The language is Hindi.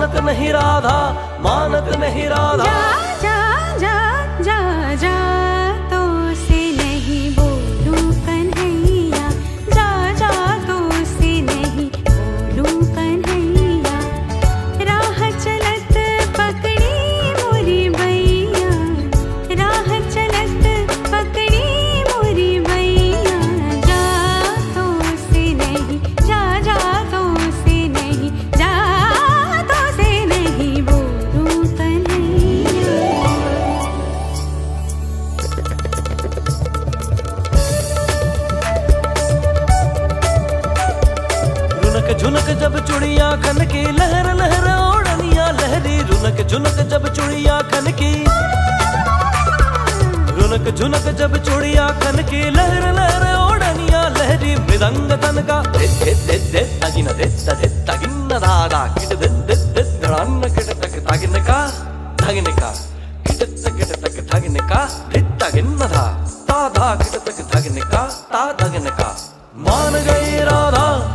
मानत नहीं राधा मानत नहीं राधा। झुनक जब चुड़िया खन की, लहर लहर ओढ़निया लहरी। रुनक झुनक जब चुड़िया खन की, रुनक झुनक जब चुड़िया खन की, लहर लहर ओढ़निया लहरी। मृदंग तन का दे दे दे दे, तगिन तगिन दादा किट किट तक, तगिन का तगिन का। किट किट तक, तगिन का तगिन धा ता धा किट तक, तगिन का ता तगिन का। मान गई राधा